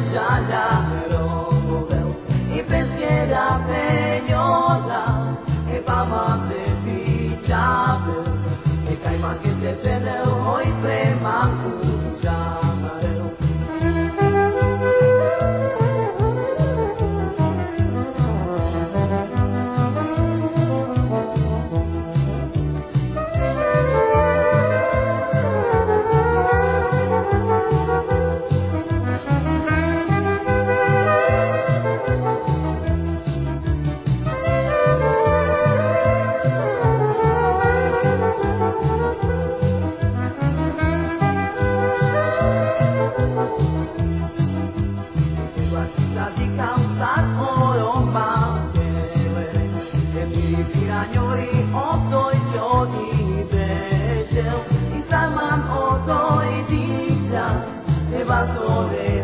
Y lo peñosa, y bezbiera peniądza ser baba y que más que Salman o toi dita, evasore.